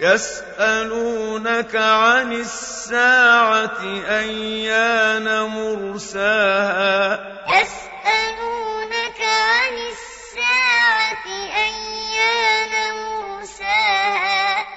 يَسْأَلُونَكَ عَنِ السَّاعَةِ أَيَّانَ مُرْسَاهَا